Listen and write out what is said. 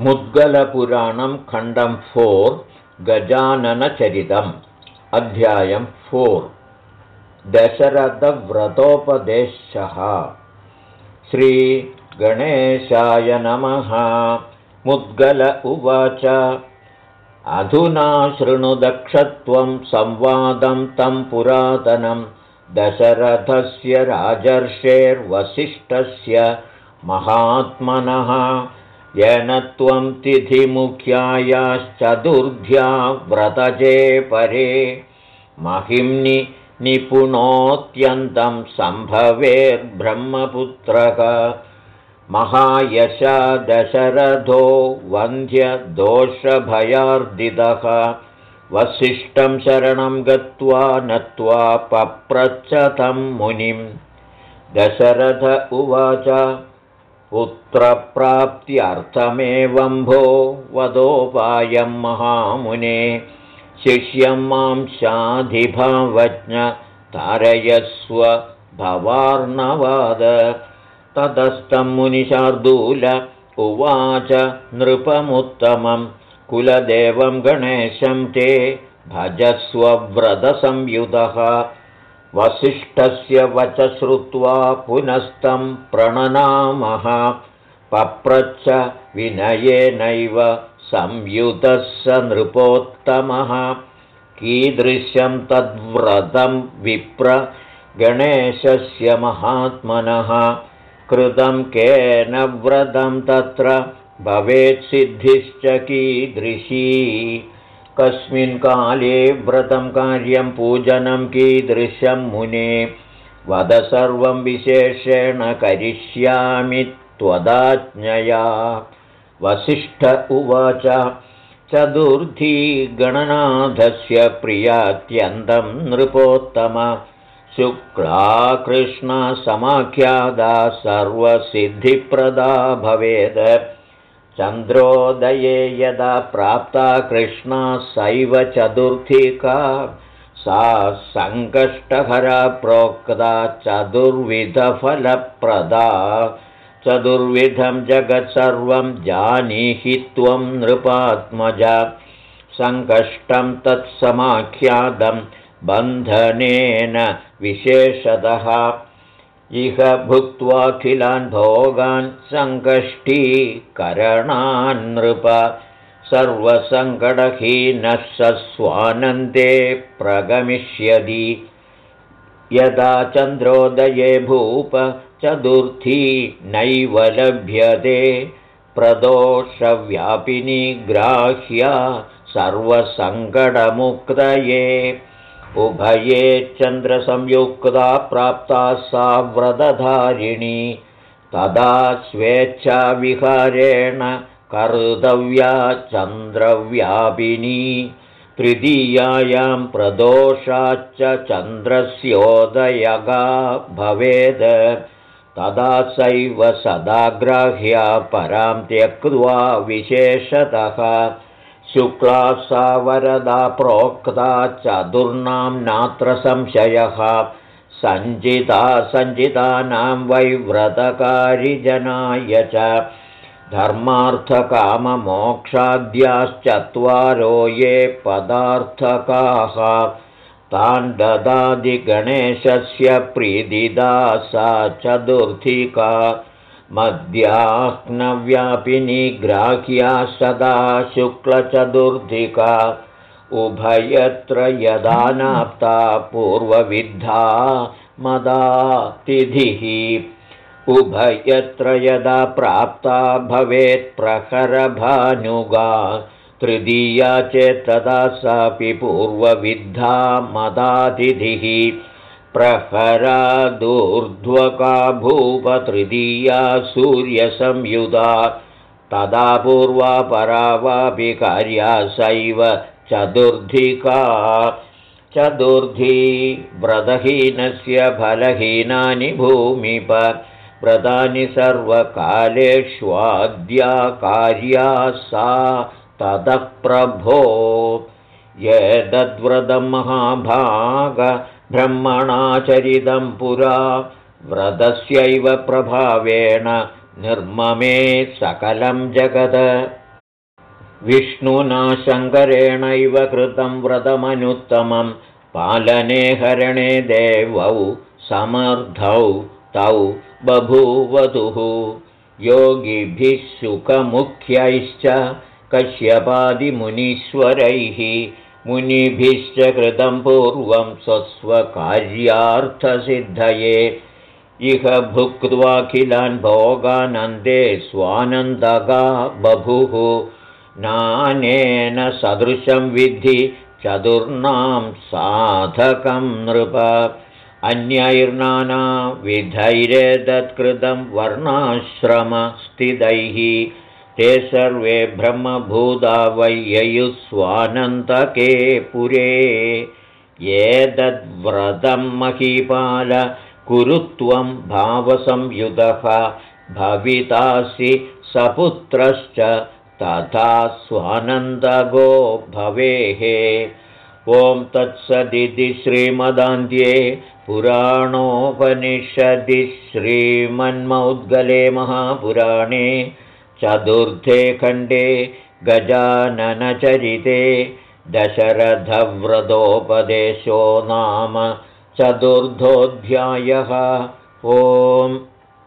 मुद्गलपुराणं खण्डं फोर् गजाननचरितम् अध्यायं फोर्। दशरथव्रतोपदेशः। श्रीगणेशाय नमः। मुद्गल उवाच। अधुना शृणुदक्षत्वं संवादं तं पुरातनं। दशरथस्य राजर्षेर्वसिष्ठस्य महात्मनः येन त्वं तिथिमुख्यायाश्चतुर्ध्या व्रतजे परे। महिम्नि निपुणोऽत्यन्तं सम्भवेर्ब्रह्मपुत्रक महायशा दशरथो वन्ध्यदोषभयार्दितः वसिष्ठं शरणं गत्वा नत्वा पप्रच्छतं मुनिं दशरथ उवाच पुत्रप्राप्त्यर्थमेवम्भो वदोपायं महामुने शिष्यं मां शाधिभावज्ञ तारयस्व भवार्णवाद। ततस्तं मुनिशार्दूल उवाच नृपमुत्तमं कुलदेवं गणेशं ते भजस्वव्रतसंयुतः वसिष्ठस्य वच श्रुत्वा पुनस्तं प्रणनामः पप्रच्छ विनयेनैव संयुतः स नृपोत्तमः। कीदृशं तद्व्रतं विप्र गणेशस्य महात्मनः कृतं केन व्रतं तत्र भवेत्सिद्धिश्च कीदृशी कस्मिन् काले व्रतं कार्यं पूजनं कीदृशं मुने। वद सर्वं विशेषेण करिष्यामि त्वदाज्ञया। वसिष्ठ उवाच चतुर्थी गणनाथस्य प्रियात्यन्तं नृपोत्तम। शुक्ला कृष्णसमाख्यादा सर्वसिद्धिप्रदा भवेद् चन्द्रोदये यदा प्राप्ता कृष्णा सैव चतुर्थिका सा सङ्कष्टहरा प्रोक्ता चतुर्विधफलप्रदा। चतुर्विधं जगत्सर्वं जानीहि त्वं नृपात्मज। सङ्कष्टं तत्समाख्यातं बन्धनेन विशेषतः इह भुक्त्वाखिलान् भोगान् सङ्कष्टीकरणान् नृप। सर्वसङ्कटहीनः स स्वानन्दे प्रगमिष्यति। यदा चन्द्रोदये भूप चतुर्थी नैव लभ्यते। प्रदोषव्यापिनी ग्राह्या सर्वसङ्कटमुक्तये उभये चन्द्रसंयुक्ता प्राप्ता सा व्रतधारिणी। तदा स्वेच्छाविहारेण कर्तव्या चन्द्रव्यापिनी। तृतीयायां प्रदोषाच्च चन्द्रस्योदयगा भवेद्। तदा सैव सदाग्राह्या परां त्यक्त्वा विशेषतः शुक्ला सा वरदा प्रोक्ता चतुर्णां नात्र संशयः। सञ्जिता सञ्जितानां वैव्रतकारिजनाय च। धर्मार्थकाममोक्षाद्याश्चत्वारो ये पदार्थकाः। तान् ददादिगणेशस्य प्रीदिदा सा चतुर्थिका मध्याह्नव्यापिनी ग्राह्या सदा शुक्लचतुर्थिका उभयत्र यदा नाप्ता पूर्वविद्धा मदा तिथिः। उभयत्र यदा प्राप्ता भवेत्प्रखरभानुगा तृतीया चेत्तदा सापि पूर्वविद्धा मदातिथिः प्रहरादूर्ध्वका भूपतृतीया सूर्यसंयुधा। तदा पूर्वा परा वापि कार्या सैव चतुर्धिका। चतुर्धी व्रतहीनस्य फलहीनानि भूमिप। व्रतानि सर्वकालेष्वाद्या कार्या सा ततः प्रभो। एतद्व्रतं महाभाग ब्रह्मणाचरितं पुरा व्रतस्यैव प्रभावेण निर्ममे सकलं जगद विष्णुना शङ्करेणैव कृतं व्रतमनुत्तमं पालने हरणे देवौ समर्थौ तौ बभूवधुः। योगिभिः सुखमुख्यैश्च कश्यपादिमुनीश्वरैः मुनिभिश्च कृतं पूर्वं स्वस्वकार्यार्थसिद्धये। इह भुक्त्वाखिलान् भोगानन्दे स्वानन्दगा बभुः। नानेन सदृशं विद्धि चतुर्णां साधकं नृप। अन्यैर्नानाविधैरेतत्कृतं वर्णाश्रमस्थितैः ते सर्वे ब्रह्मभूता वैययुस्वानन्दके पुरे एतद्व्रतं महीपाल कुरुत्वं भावसंयुतः भवितासि सपुत्रश्च तथा स्वानन्दगो भवेः। ॐ तत्सदिति श्रीमदान्ध्ये पुराणोपनिषदि श्रीमन्मौद्गले महापुराणे चतुर्थे खण्डे गजाननचरिते दशरथव्रतोपदेशो नाम चतुर्थोऽध्यायः। ओम्